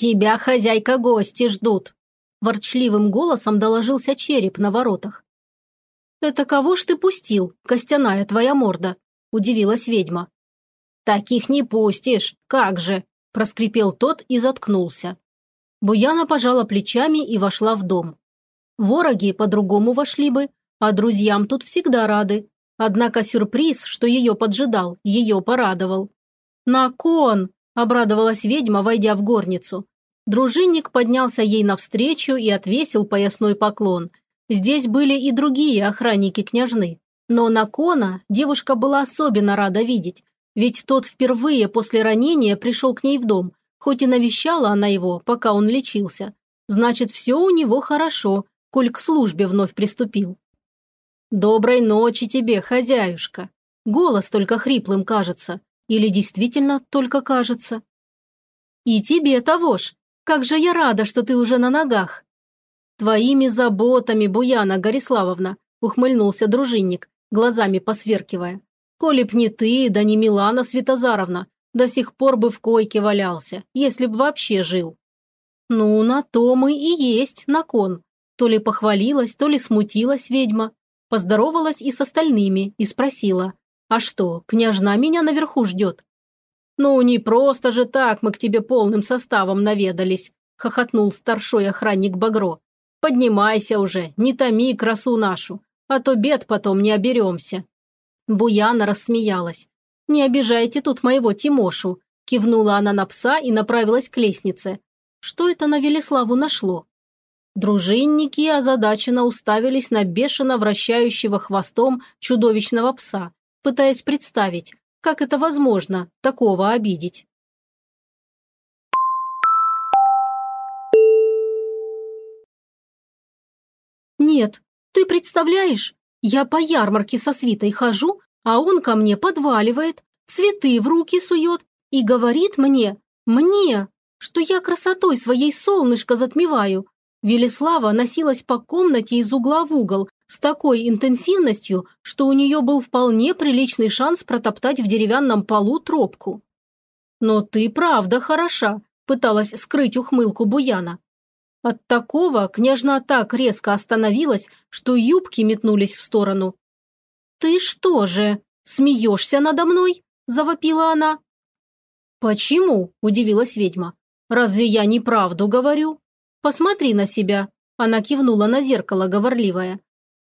«Тебя, хозяйка, гости ждут!» Ворчливым голосом доложился череп на воротах. «Это кого ж ты пустил, костяная твоя морда?» – удивилась ведьма. «Таких не пустишь, как же!» – проскрипел тот и заткнулся. Буяна пожала плечами и вошла в дом. Вороги по-другому вошли бы, а друзьям тут всегда рады. Однако сюрприз, что ее поджидал, ее порадовал. «На кон!» – обрадовалась ведьма, войдя в горницу. Дружинник поднялся ей навстречу и отвесил поясной поклон. Здесь были и другие охранники княжны. Но на Кона девушка была особенно рада видеть, ведь тот впервые после ранения пришел к ней в дом, хоть и навещала она его, пока он лечился. Значит, все у него хорошо, коль к службе вновь приступил. «Доброй ночи тебе, хозяюшка!» Голос только хриплым кажется. Или действительно только кажется? «И тебе того ж! Как же я рада, что ты уже на ногах!» «Твоими заботами, Буяна Гориславовна!» – ухмыльнулся дружинник, глазами посверкивая. «Коли б не ты, да не Милана Светозаровна, до сих пор бы в койке валялся, если б вообще жил». «Ну, на то мы и есть, на кон». То ли похвалилась, то ли смутилась ведьма. Поздоровалась и с остальными и спросила. «А что, княжна меня наверху ждет?» «Ну, не просто же так мы к тебе полным составом наведались», – хохотнул старшой охранник Багро. Поднимайся уже, не томи красу нашу, а то бед потом не оберемся». Буяна рассмеялась. «Не обижайте тут моего Тимошу», – кивнула она на пса и направилась к лестнице. Что это на Велеславу нашло? Дружинники озадаченно уставились на бешено вращающего хвостом чудовищного пса, пытаясь представить, как это возможно, такого обидеть. Нет, ты представляешь? Я по ярмарке со свитой хожу, а он ко мне подваливает, цветы в руки сует и говорит мне, мне, что я красотой своей солнышко затмеваю. Велеслава носилась по комнате из угла в угол с такой интенсивностью, что у нее был вполне приличный шанс протоптать в деревянном полу тропку. «Но ты правда хороша», – пыталась скрыть ухмылку Буяна. От такого княжна так резко остановилась, что юбки метнулись в сторону. «Ты что же, смеешься надо мной?» – завопила она. «Почему?» – удивилась ведьма. «Разве я неправду говорю? Посмотри на себя!» – она кивнула на зеркало, говорливая.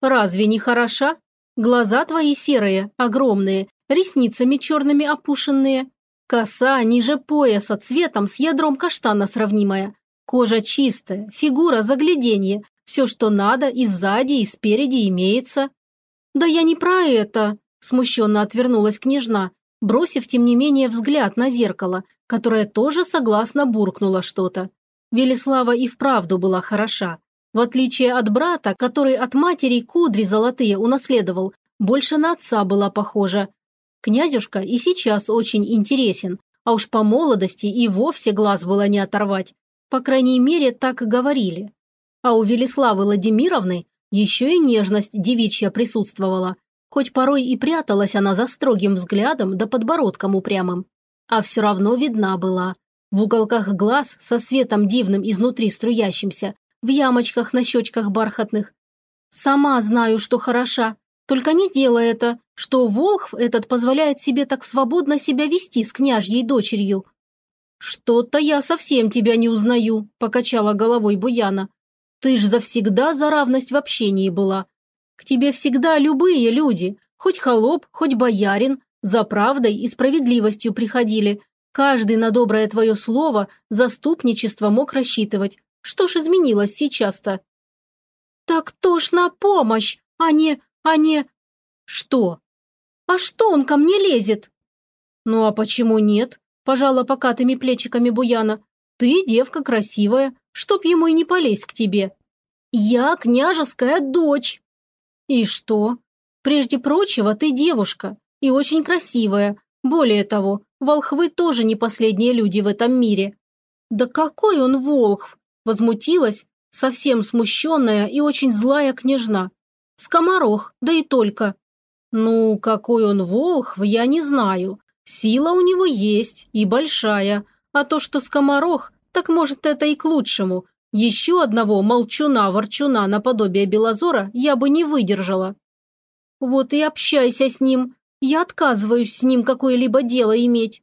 «Разве не хороша? Глаза твои серые, огромные, ресницами черными опушенные, коса ниже пояса цветом с ядром каштана сравнимая, Кожа чистая, фигура загляденье, все, что надо, и сзади, и спереди имеется. Да я не про это, смущенно отвернулась княжна, бросив, тем не менее, взгляд на зеркало, которое тоже согласно буркнуло что-то. Велеслава и вправду была хороша. В отличие от брата, который от матери кудри золотые унаследовал, больше на отца была похожа. Князюшка и сейчас очень интересен, а уж по молодости и вовсе глаз было не оторвать. По крайней мере, так говорили. А у Велиславы Владимировны еще и нежность девичья присутствовала, хоть порой и пряталась она за строгим взглядом да подбородком упрямым. А все равно видна была. В уголках глаз со светом дивным изнутри струящимся, в ямочках на щечках бархатных. Сама знаю, что хороша, только не делай это, что Волхв этот позволяет себе так свободно себя вести с княжьей дочерью. «Что-то я совсем тебя не узнаю», – покачала головой Буяна. «Ты ж завсегда за равность в общении была. К тебе всегда любые люди, хоть холоп, хоть боярин, за правдой и справедливостью приходили. Каждый на доброе твое слово заступничество мог рассчитывать. Что ж изменилось сейчас-то?» «Так то ж на помощь, а не... а не...» «Что?» «А что он ко мне лезет?» «Ну а почему нет? пожала покатыми плечиками Буяна. «Ты девка красивая, чтоб ему и не полезть к тебе». «Я княжеская дочь». «И что? Прежде прочего, ты девушка и очень красивая. Более того, волхвы тоже не последние люди в этом мире». «Да какой он волхв!» – возмутилась, совсем смущенная и очень злая княжна. «Скоморох, да и только». «Ну, какой он волхв, я не знаю. Сила у него есть, и большая, а то, что скоморох, Так может, это и к лучшему. Еще одного молчуна-ворчуна наподобие Белозора я бы не выдержала. Вот и общайся с ним. Я отказываюсь с ним какое-либо дело иметь.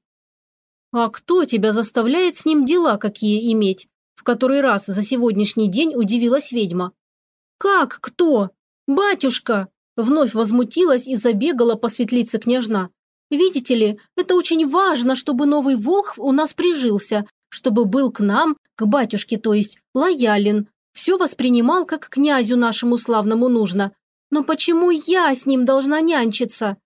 А кто тебя заставляет с ним дела какие иметь? В который раз за сегодняшний день удивилась ведьма. Как кто? Батюшка! Вновь возмутилась и забегала по светлице княжна. Видите ли, это очень важно, чтобы новый волхв у нас прижился, чтобы был к нам, к батюшке, то есть, лоялен, все воспринимал, как князю нашему славному нужно. Но почему я с ним должна нянчиться?»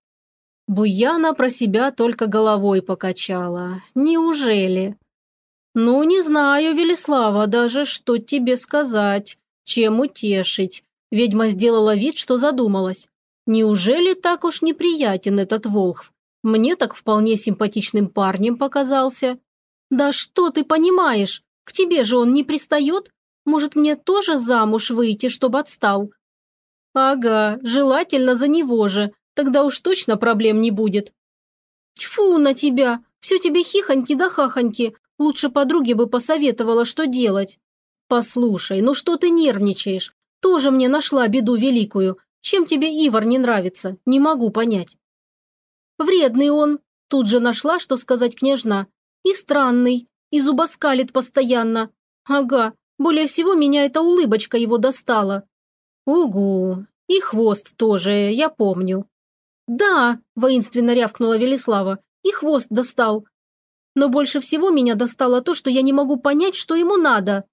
Буяна про себя только головой покачала. «Неужели?» «Ну, не знаю, Велислава, даже что тебе сказать, чем утешить. Ведьма сделала вид, что задумалась. Неужели так уж неприятен этот Волхв? Мне так вполне симпатичным парнем показался. Да что ты понимаешь? К тебе же он не пристает? Может, мне тоже замуж выйти, чтобы отстал? Ага, желательно за него же. Тогда уж точно проблем не будет. Тьфу на тебя! Все тебе хихоньки да хахоньки. Лучше подруге бы посоветовала, что делать. Послушай, ну что ты нервничаешь? Тоже мне нашла беду великую. Чем тебе Ивар не нравится? Не могу понять. Вредный он, тут же нашла, что сказать княжна. И странный, и зубоскалит постоянно. Ага, более всего меня эта улыбочка его достала. Угу, и хвост тоже, я помню. Да, воинственно рявкнула Велислава, и хвост достал. Но больше всего меня достало то, что я не могу понять, что ему надо.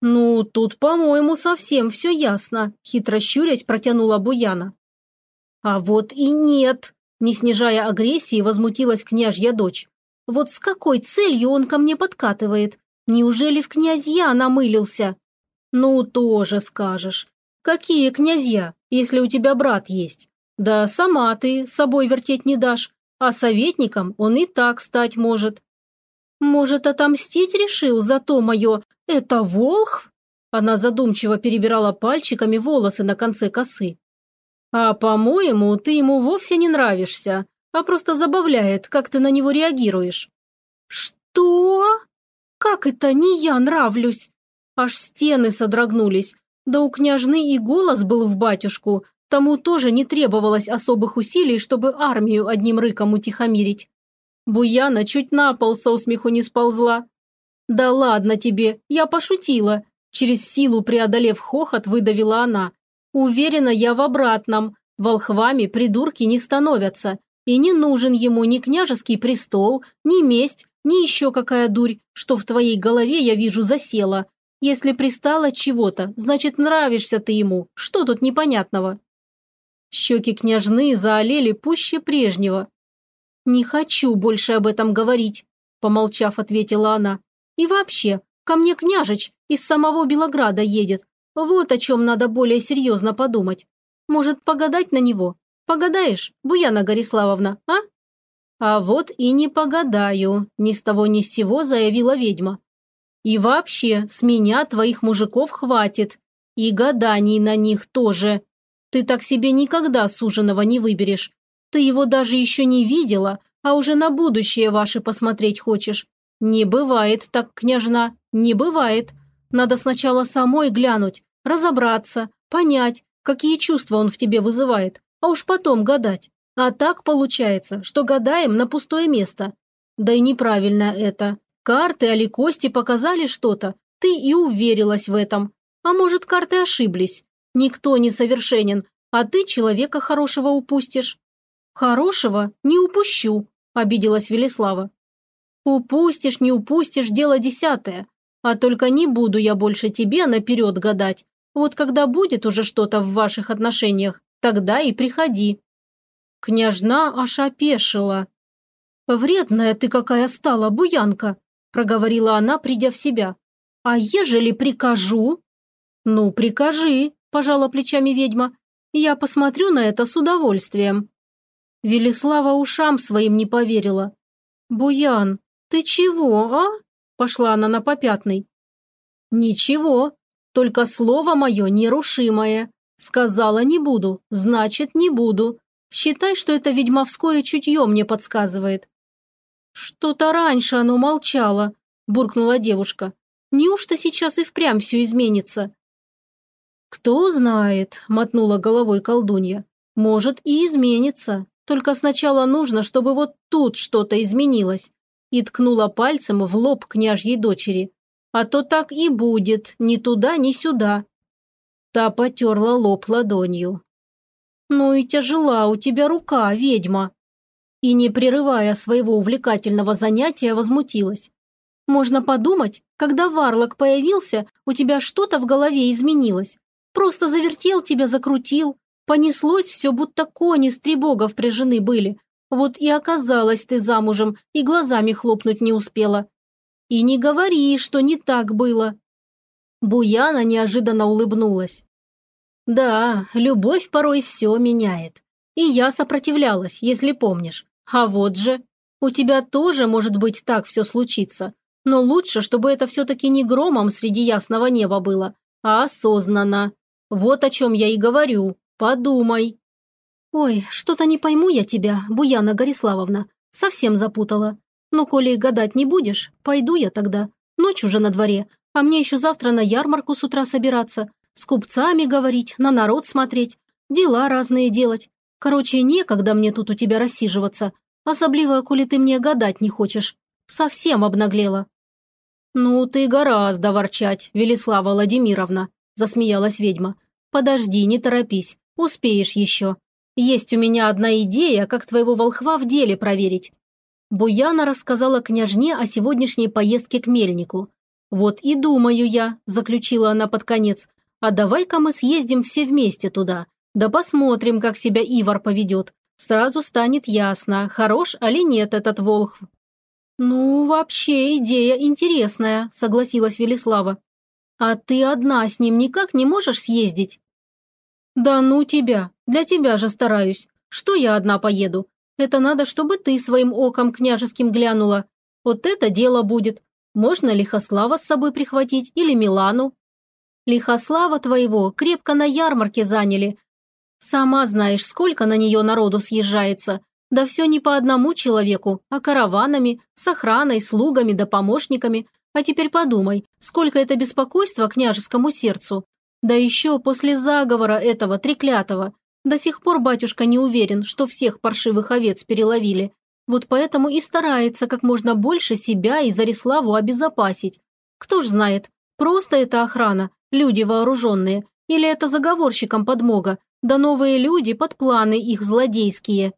«Ну, тут, по-моему, совсем все ясно», – хитро щурясь протянула Буяна. «А вот и нет», не снижая агрессии, возмутилась княжья дочь. «Вот с какой целью он ко мне подкатывает? Неужели в князья намылился?» «Ну, тоже скажешь. Какие князья, если у тебя брат есть? Да сама ты собой вертеть не дашь, а советником он и так стать может». «Может, отомстить решил за то мое «Это волхв?» Она задумчиво перебирала пальчиками волосы на конце косы. «А, по-моему, ты ему вовсе не нравишься, а просто забавляет, как ты на него реагируешь». «Что? Как это не я нравлюсь?» Аж стены содрогнулись. Да у княжны и голос был в батюшку, тому тоже не требовалось особых усилий, чтобы армию одним рыком утихомирить. Буяна чуть на пол со усмеху не сползла. «Да ладно тебе, я пошутила», – через силу преодолев хохот, выдавила она. Уверена я в обратном. Волхвами придурки не становятся. И не нужен ему ни княжеский престол, ни месть, ни еще какая дурь, что в твоей голове, я вижу, засела. Если пристало чего-то, значит, нравишься ты ему. Что тут непонятного?» Щеки княжны заолели пуще прежнего. «Не хочу больше об этом говорить», – помолчав, ответила она. «И вообще, ко мне княжич из самого Белограда едет, вот о чем надо более серьезно подумать. Может, погадать на него? Погадаешь, Буяна Гориславовна, а? А вот и не погадаю, ни с того ни с сего заявила ведьма. И вообще, с меня твоих мужиков хватит. И гаданий на них тоже. Ты так себе никогда суженого не выберешь. Ты его даже еще не видела, а уже на будущее ваше посмотреть хочешь. Не бывает так, княжна, не бывает. Надо сначала самой глянуть, разобраться, понять, какие чувства он в тебе вызывает, а уж потом гадать. А так получается, что гадаем на пустое место. Да и неправильно это. Карты али кости показали что-то, ты и уверилась в этом. А может, карты ошиблись? Никто не совершенен, а ты человека хорошего упустишь. Хорошего не упущу, обиделась Велислава. Упустишь, не упустишь, дело десятое. А только не буду я больше тебе наперед гадать. Вот когда будет уже что-то в ваших отношениях, тогда и приходи». Княжна аж опешила. «Вредная ты какая стала, буянка», – проговорила она, придя в себя. «А ежели прикажу?» «Ну, прикажи», – пожала плечами ведьма. «Я посмотрю на это с удовольствием». Велислава ушам своим не поверила. «Буян, ты чего, а?» Пошла она на попятный. «Ничего, только слово мое нерушимое. Сказала не буду, значит не буду. Считай, что это ведьмовское чутье мне подсказывает». Что-то раньше оно молчало. – буркнула девушка. «Неужто сейчас и впрямь все изменится?» «Кто знает», – мотнула головой колдунья. «Может, и изменится. Только сначала нужно, чтобы вот тут что-то изменилось». И ткнула пальцем в лоб княжьей дочери. «А то так и будет, ни туда, ни сюда». Та потерла лоб ладонью. «Ну и тяжела у тебя рука, ведьма!» И, не прерывая своего увлекательного занятия, возмутилась. «Можно подумать, когда Варлок появился, у тебя что-то в голове изменилось. Просто завертел тебя, закрутил. Понеслось все, будто кони с требога впряжены были. Вот и оказалась ты замужем, и глазами хлопнуть не успела. И не говори, что не так было». Буяна неожиданно улыбнулась. Да, любовь порой все меняет. И я сопротивлялась, если помнишь. А вот же, у тебя тоже, может быть, так все случится. Но лучше, чтобы это все-таки не громом среди ясного неба было, а осознанно. Вот о чем я и говорю. Подумай. Ой, что-то не пойму я тебя, Буяна Гориславовна. Совсем запутала. Ну, коли гадать не будешь, пойду я тогда. Ночь уже на дворе, а мне еще завтра на ярмарку с утра собираться с купцами говорить, на народ смотреть, дела разные делать. Короче, некогда мне тут у тебя рассиживаться, особливо, коли ты мне гадать не хочешь. Совсем обнаглела». «Ну, ты гораздо ворчать, Велислава Владимировна», – засмеялась ведьма. «Подожди, не торопись, успеешь еще. Есть у меня одна идея, как твоего волхва в деле проверить». Буяна рассказала княжне о сегодняшней поездке к мельнику. «Вот и думаю я», – заключила она под конец, а давай-ка мы съездим все вместе туда. Да посмотрим, как себя Ивар поведет. Сразу станет ясно, хорош или нет этот волхв. «Ну, вообще идея интересная», – согласилась Велислава. «А ты одна с ним никак не можешь съездить?» «Да ну тебя, для тебя же стараюсь. Что я одна поеду? Это надо, чтобы ты своим оком княжеским глянула. Вот это дело будет. Можно Лихослава с собой прихватить или Милану?» Лихослава твоего крепко на ярмарке заняли. Сама знаешь, сколько на нее народу съезжается. Да все не по одному человеку, а караванами, с охраной, слугами да помощниками. А теперь подумай, сколько это беспокойства княжескому сердцу. Да еще после заговора этого треклятого. До сих пор батюшка не уверен, что всех паршивых овец переловили. Вот поэтому и старается как можно больше себя и Зариславу обезопасить. Кто ж знает, просто это охрана люди вооруженные, или это заговорщикам подмога, да новые люди под планы их злодейские.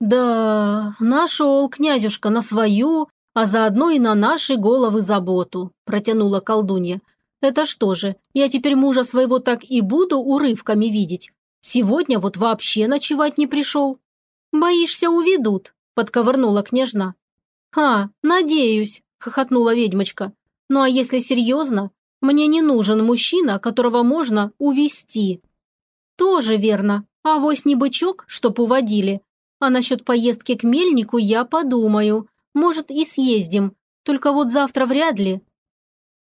Да, нашел князюшка на свою, а заодно и на наши головы заботу, протянула колдунья. Это что же, я теперь мужа своего так и буду урывками видеть? Сегодня вот вообще ночевать не пришел. Боишься, уведут, подковырнула княжна. «Ха, надеюсь», – хохотнула ведьмочка. «Ну а если серьезно, мне не нужен мужчина, которого можно увести. Тоже верно. А вось не бычок, чтоб уводили. А насчет поездки к мельнику я подумаю. Может, и съездим. Только вот завтра вряд ли.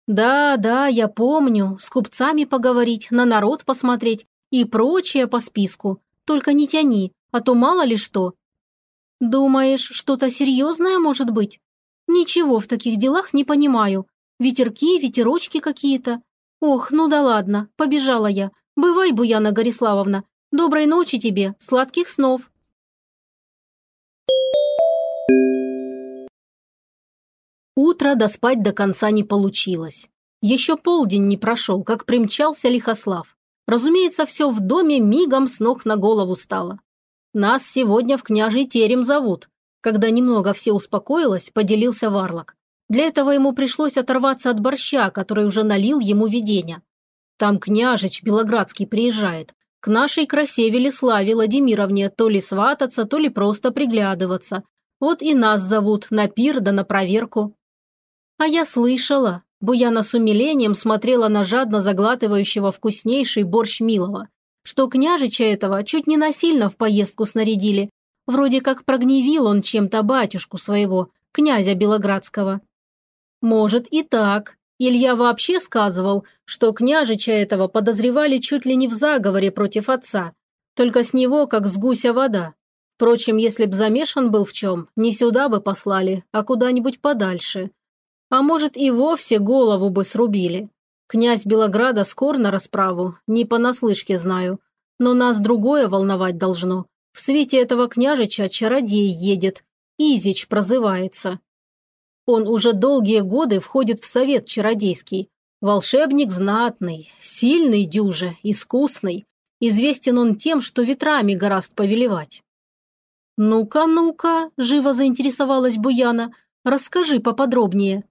Да, да, я помню. С купцами поговорить, на народ посмотреть и прочее по списку. Только не тяни, а то мало ли что. Думаешь, что-то серьезное может быть? Ничего в таких делах не понимаю. Ветерки, ветерочки какие-то. Ох, ну да ладно, побежала я. Бывай, Буяна Гориславовна. Доброй ночи тебе, сладких снов. Утро доспать до конца не получилось. Еще полдень не прошел, как примчался Лихослав. Разумеется, все в доме мигом с ног на голову стало. Нас сегодня в княжий терем зовут. Когда немного все успокоилось, поделился Варлок. Для этого ему пришлось оторваться от борща, который уже налил ему видение. Там княжич Белоградский приезжает. К нашей красе Велиславе Владимировне то ли свататься, то ли просто приглядываться. Вот и нас зовут на пир да на проверку. А я слышала. Буяна с умилением смотрела на жадно заглатывающего вкуснейший борщ Милова, что княжича этого чуть не насильно в поездку снарядили. Вроде как прогневил он чем-то батюшку своего, князя Белоградского. Может и так. Илья вообще сказывал, что княжича этого подозревали чуть ли не в заговоре против отца. Только с него, как с гуся вода. Впрочем, если б замешан был в чем, не сюда бы послали, а куда-нибудь подальше. А может, и вовсе голову бы срубили. Князь Белограда скор на расправу, не понаслышке знаю. Но нас другое волновать должно. В свете этого княжича чародей едет, Изич прозывается. Он уже долгие годы входит в совет чародейский. Волшебник знатный, сильный дюже, искусный. Известен он тем, что ветрами гораст повелевать. «Ну-ка, ну-ка», – живо заинтересовалась Буяна, – «расскажи поподробнее».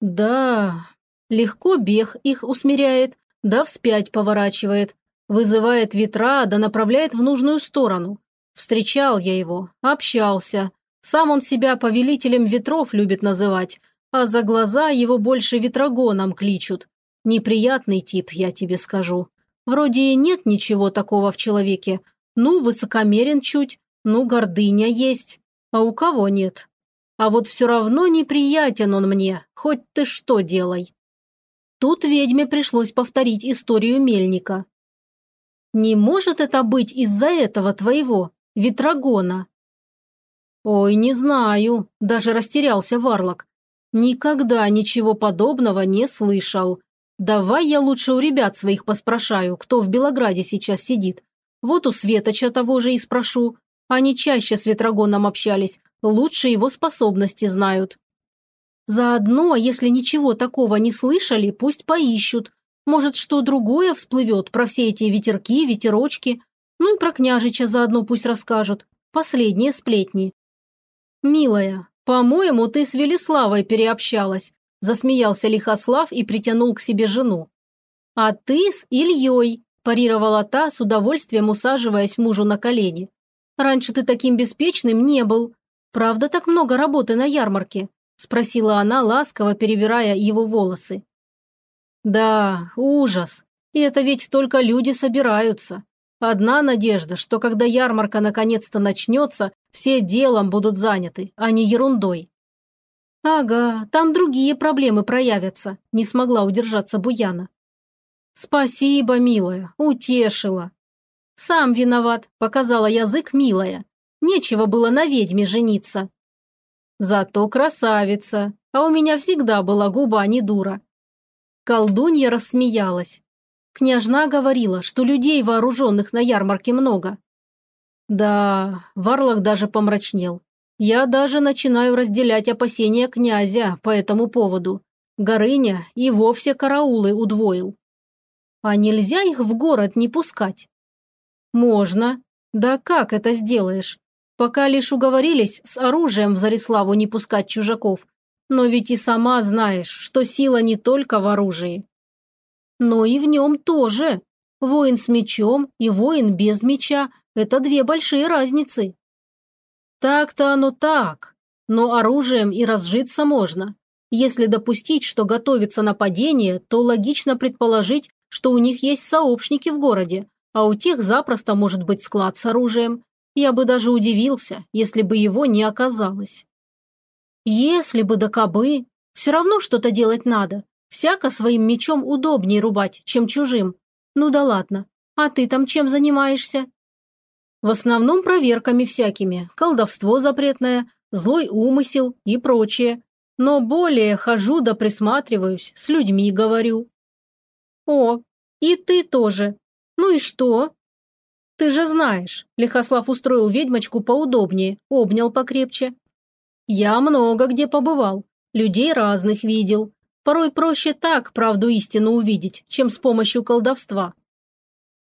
«Да, легко бег их усмиряет, да вспять поворачивает, вызывает ветра, да направляет в нужную сторону. Встречал я его, общался. Сам он себя повелителем ветров любит называть, а за глаза его больше ветрогоном кличут. Неприятный тип, я тебе скажу. Вроде нет ничего такого в человеке. Ну, высокомерен чуть, ну, гордыня есть. А у кого нет? А вот все равно неприятен он мне, хоть ты что делай. Тут ведьме пришлось повторить историю мельника. Не может это быть из-за этого твоего, ветрогона? Ой, не знаю, даже растерялся Варлок. Никогда ничего подобного не слышал. Давай я лучше у ребят своих поспрашаю, кто в Белограде сейчас сидит. Вот у Светоча того же и спрошу. Они чаще с Ветрогоном общались, лучше его способности знают. Заодно, если ничего такого не слышали, пусть поищут. Может, что другое всплывет про все эти ветерки, ветерочки. Ну и про княжича заодно пусть расскажут. Последние сплетни. «Милая, по-моему, ты с Велиславой переобщалась», засмеялся Лихослав и притянул к себе жену. «А ты с Ильей», парировала та, с удовольствием усаживаясь мужу на колени. Раньше ты таким беспечным не был. Правда так много работы на ярмарке?» – спросила она, ласково перебирая его волосы. «Да, ужас. И это ведь только люди собираются. Одна надежда, что когда ярмарка наконец-то начнется, все делом будут заняты, а не ерундой». «Ага, там другие проблемы проявятся», – не смогла удержаться Буяна. «Спасибо, милая, утешила», «Сам виноват», – показала язык милая. «Нечего было на ведьме жениться». «Зато красавица, а у меня всегда была губа не дура». Колдунья рассмеялась. Княжна говорила, что людей, вооруженных на ярмарке, много. Да, Варлок даже помрачнел. Я даже начинаю разделять опасения князя по этому поводу. Горыня и вовсе караулы удвоил. А нельзя их в город не пускать? «Можно. Да как это сделаешь? Пока лишь уговорились с оружием в Зариславу не пускать чужаков. Но ведь и сама знаешь, что сила не только в оружии. Но и в нем тоже. Воин с мечом и воин без меча – это две большие разницы. Так-то оно так, но оружием и разжиться можно. Если допустить, что готовится нападение, то логично предположить, что у них есть сообщники в городе, а у тех запросто может быть склад с оружием. Я бы даже удивился, если бы его не оказалось. Если бы да кобы, все равно что-то делать надо. Всяко своим мечом удобнее рубать, чем чужим. Ну да ладно. А ты там чем занимаешься? В основном проверками всякими, колдовство запретное, злой умысел и прочее. Но более хожу да присматриваюсь, с людьми говорю. О, и ты тоже. «Ну и что?» «Ты же знаешь», – Лихослав устроил ведьмочку поудобнее, обнял покрепче. «Я много где побывал, людей разных видел. Порой проще так правду истину увидеть, чем с помощью колдовства».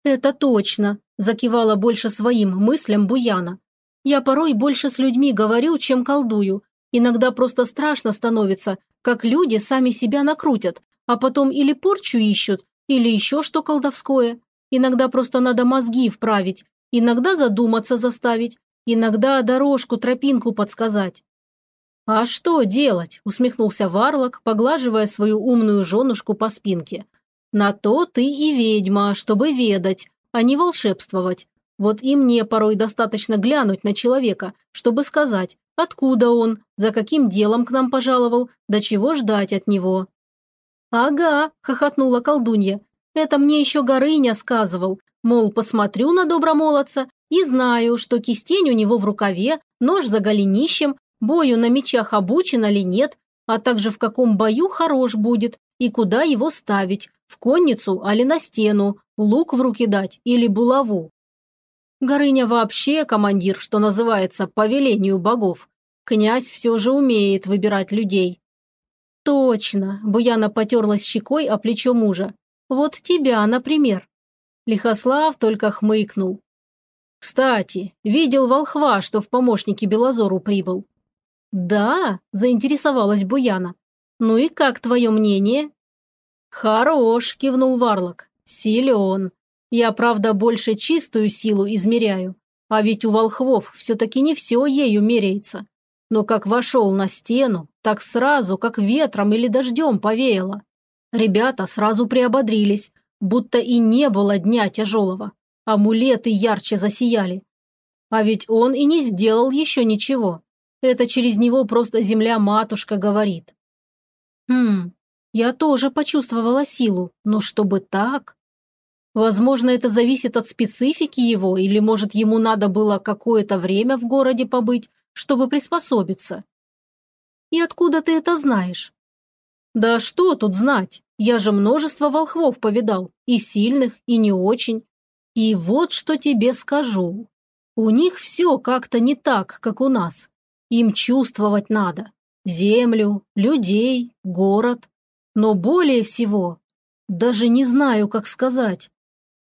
«Это точно», – закивала больше своим мыслям Буяна. «Я порой больше с людьми говорю, чем колдую. Иногда просто страшно становится, как люди сами себя накрутят, а потом или порчу ищут, или еще что колдовское. Иногда просто надо мозги вправить, иногда задуматься заставить, иногда дорожку, тропинку подсказать. «А что делать?» – усмехнулся Варлок, поглаживая свою умную женушку по спинке. «На то ты и ведьма, чтобы ведать, а не волшебствовать. Вот и мне порой достаточно глянуть на человека, чтобы сказать, откуда он, за каким делом к нам пожаловал, до чего ждать от него». «Ага», – хохотнула колдунья, это мне еще Горыня сказывал, мол, посмотрю на добромолодца и знаю, что кистень у него в рукаве, нож за голенищем, бою на мечах обучен или нет, а также в каком бою хорош будет и куда его ставить, в конницу али на стену, лук в руки дать или булаву. Горыня вообще командир, что называется, по велению богов. Князь все же умеет выбирать людей. Точно, Буяна потерлась щекой о плечо мужа. Вот тебя, например. Лихослав только хмыкнул. Кстати, видел волхва, что в помощнике Белозору прибыл. Да, заинтересовалась Буяна. Ну и как твое мнение? Хорош, кивнул Варлок. Силен. Я, правда, больше чистую силу измеряю. А ведь у волхвов все-таки не все ею меряется. Но как вошел на стену, так сразу, как ветром или дождем повеяло. Ребята сразу приободрились, будто и не было дня тяжелого. Амулеты ярче засияли. А ведь он и не сделал еще ничего. Это через него просто земля-матушка говорит. Хм, я тоже почувствовала силу, но чтобы так... Возможно, это зависит от специфики его, или, может, ему надо было какое-то время в городе побыть, чтобы приспособиться. И откуда ты это знаешь? Да что тут знать? Я же множество волхвов повидал, и сильных, и не очень. И вот что тебе скажу. У них все как-то не так, как у нас. Им чувствовать надо. Землю, людей, город. Но более всего, даже не знаю, как сказать,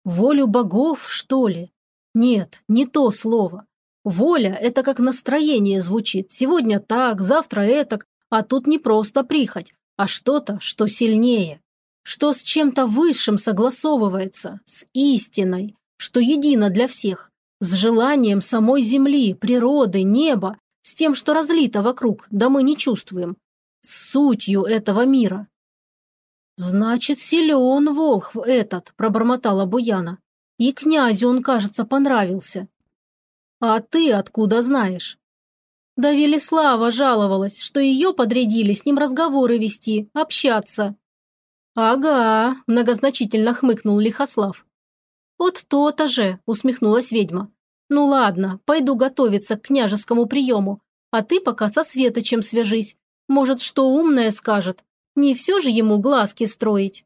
волю богов, что ли? Нет, не то слово. Воля – это как настроение звучит. Сегодня так, завтра этак, а тут не просто прихоть, а что-то, что сильнее. Что с чем-то высшим согласовывается, с истиной, что едино для всех, с желанием самой земли, природы, неба, с тем, что разлито вокруг, да мы не чувствуем, с сутью этого мира. «Значит, силен волхв этот», – пробормотала Буяна. «И князю он, кажется, понравился». «А ты откуда знаешь?» Да Велислава жаловалась, что ее подрядили с ним разговоры вести, общаться. «Ага», – многозначительно хмыкнул Лихослав. «Вот то-то же», – усмехнулась ведьма. «Ну ладно, пойду готовиться к княжескому приему, а ты пока со Светочем свяжись. Может, что умное скажет, не все же ему глазки строить.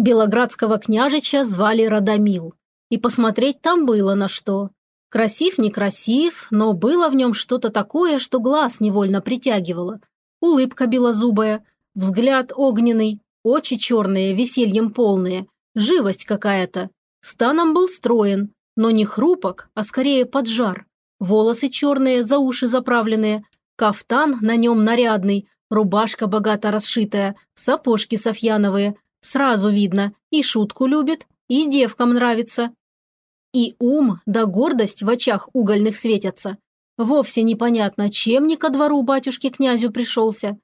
Белоградского княжича звали Радомил. И посмотреть там было на что. Красив, не красив, но было в нем что-то такое, что глаз невольно притягивало. Улыбка белозубая, взгляд огненный, очи черные, весельем полные, живость какая-то. Станом был строен, но не хрупок, а скорее поджар. Волосы черные, за уши заправленные, кафтан на нем нарядный, рубашка богато расшитая, сапожки софьяновые. Сразу видно, и шутку любит, и девкам нравится. И ум да гордость в очах угольных светятся. Вовсе непонятно, чем не ко двору батюшки-князю пришелся.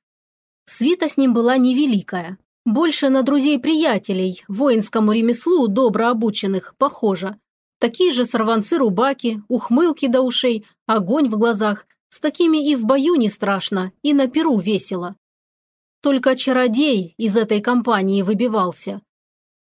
Свита с ним была невеликая. Больше на друзей-приятелей, воинскому ремеслу добро обученных, похожа. Такие же сорванцы-рубаки, ухмылки до ушей, огонь в глазах. С такими и в бою не страшно, и на перу весело. Только чародей из этой компании выбивался.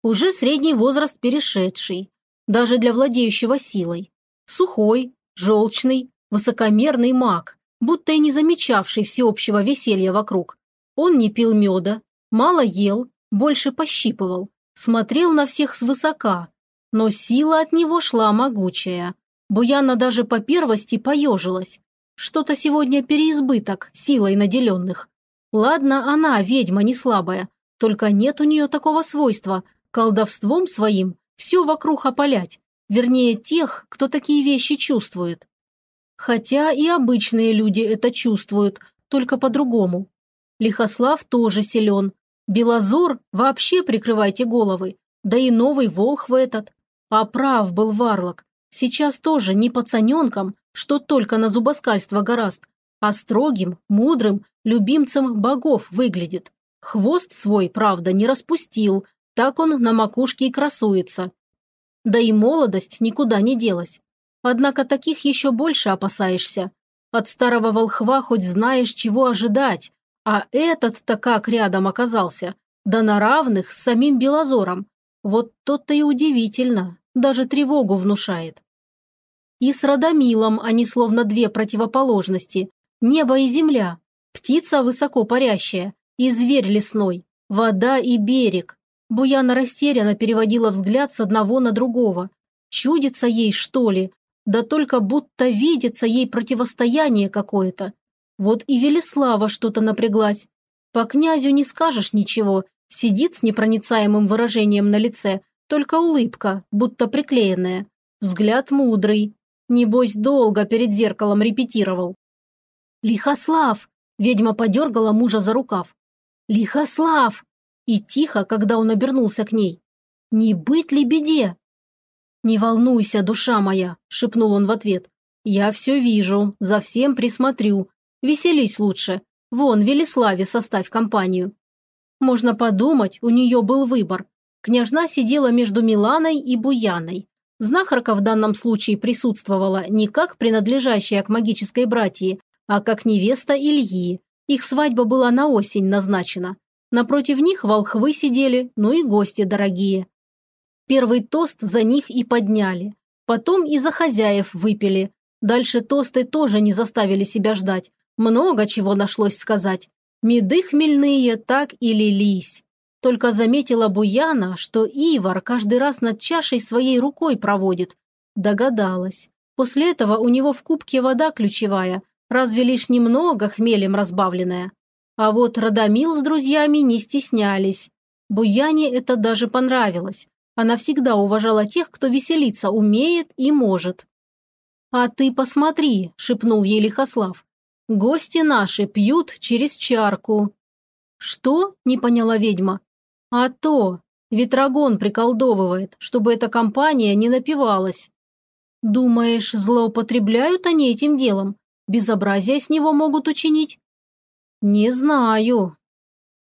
Уже средний возраст перешедший, даже для владеющего силой. Сухой, желчный, высокомерный маг, будто и не замечавший всеобщего веселья вокруг. Он не пил меда, мало ел, больше пощипывал, смотрел на всех свысока, но сила от него шла могучая. Буяна даже по первости поежилась. Что-то сегодня переизбыток силой наделенных. Ладно, она ведьма не слабая, только нет у нее такого свойства – колдовством своим все вокруг опалять, вернее тех, кто такие вещи чувствует. Хотя и обычные люди это чувствуют, только по-другому. Лихослав тоже силен. Белозор вообще прикрывайте головы, да и новый волхв этот. А прав был Варлок. Сейчас тоже не пацаненком, что только на зубоскальство гораст, а строгим, мудрым, любимцем богов выглядит. Хвост свой, правда, не распустил, так он на макушке и красуется. Да и молодость никуда не делась. Однако таких еще больше опасаешься. От старого волхва хоть знаешь, чего ожидать, а этот-то как рядом оказался, да на равных с самим Белозором. Вот то-то и удивительно, даже тревогу внушает. И с Радомилом они словно две противоположности. Небо и земля, птица высоко парящая и зверь лесной, вода и берег. Буяна растерянно переводила взгляд с одного на другого. Чудится ей, что ли? Да только будто видится ей противостояние какое-то. Вот и Велеслава что-то напряглась. По князю не скажешь ничего, сидит с непроницаемым выражением на лице, только улыбка, будто приклеенная. Взгляд мудрый, Небось, долго перед зеркалом репетировал. «Лихослав!» – ведьма подергала мужа за рукав. «Лихослав!» И тихо, когда он обернулся к ней. «Не быть ли беде?» «Не волнуйся, душа моя!» – шепнул он в ответ. «Я все вижу, за всем присмотрю. Веселись лучше. Вон, Велеславе составь компанию». Можно подумать, у нее был выбор. Княжна сидела между Миланой и Буяной. Знахарка в данном случае присутствовала не как принадлежащая к магической братьи, а как невеста Ильи. Их свадьба была на осень назначена. Напротив них волхвы сидели, ну и гости дорогие. Первый тост за них и подняли. Потом и за хозяев выпили. Дальше тосты тоже не заставили себя ждать. Много чего нашлось сказать. Меды хмельные так и лились. Только заметила Буяна, что Ивар каждый раз над чашей своей рукой проводит. Догадалась. После этого у него в кубке вода ключевая, разве лишь немного хмелем разбавленная. А вот Радомил с друзьями не стеснялись. Буяне это даже понравилось. Она всегда уважала тех, кто веселиться умеет и может. «А ты посмотри», – шепнул ей Лихослав. «Гости наши пьют через чарку». «Что?» – не поняла ведьма. А то, Ветрогон приколдовывает, чтобы эта компания не напивалась. Думаешь, злоупотребляют они этим делом? Безобразие с него могут учинить? Не знаю.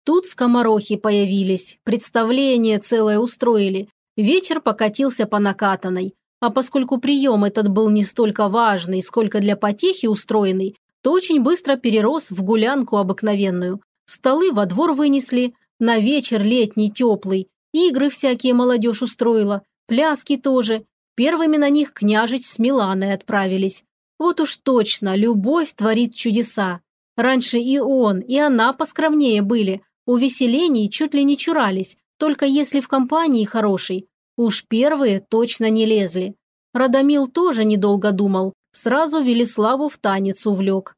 Тут скоморохи появились, представление целое устроили. Вечер покатился по накатанной. А поскольку прием этот был не столько важный, сколько для потехи устроенный, то очень быстро перерос в гулянку обыкновенную. Столы во двор вынесли, на вечер летний теплый. Игры всякие молодежь устроила, пляски тоже. Первыми на них княжич с Миланой отправились. Вот уж точно, любовь творит чудеса. Раньше и он, и она поскромнее были. Увеселений чуть ли не чурались, только если в компании хорошей. Уж первые точно не лезли. Радомил тоже недолго думал, сразу Велиславу в танец увлек.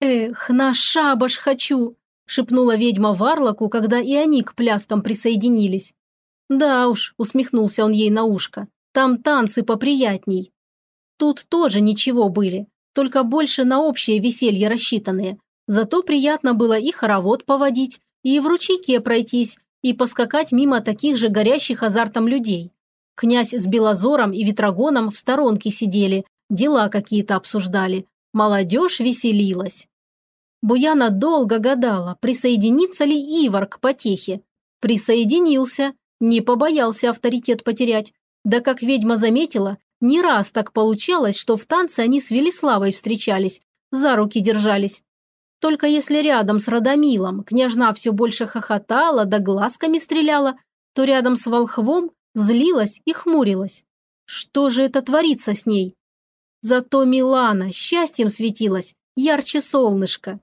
«Эх, на шабаш хочу!» шепнула ведьма Варлоку, когда и они к пляскам присоединились. «Да уж», – усмехнулся он ей на ушко, – «там танцы поприятней». Тут тоже ничего были, только больше на общее веселье рассчитанные. Зато приятно было и хоровод поводить, и в ручейке пройтись, и поскакать мимо таких же горящих азартом людей. Князь с Белозором и Ветрогоном в сторонке сидели, дела какие-то обсуждали. Молодежь веселилась. Буяна долго гадала, присоединится ли Ивар к потехе. Присоединился, не побоялся авторитет потерять. Да как ведьма заметила, не раз так получалось, что в танце они с Велиславой встречались, за руки держались. Только если рядом с Радомилом княжна все больше хохотала да глазками стреляла, то рядом с волхвом злилась и хмурилась. Что же это творится с ней? Зато Милана счастьем светилась, ярче солнышка.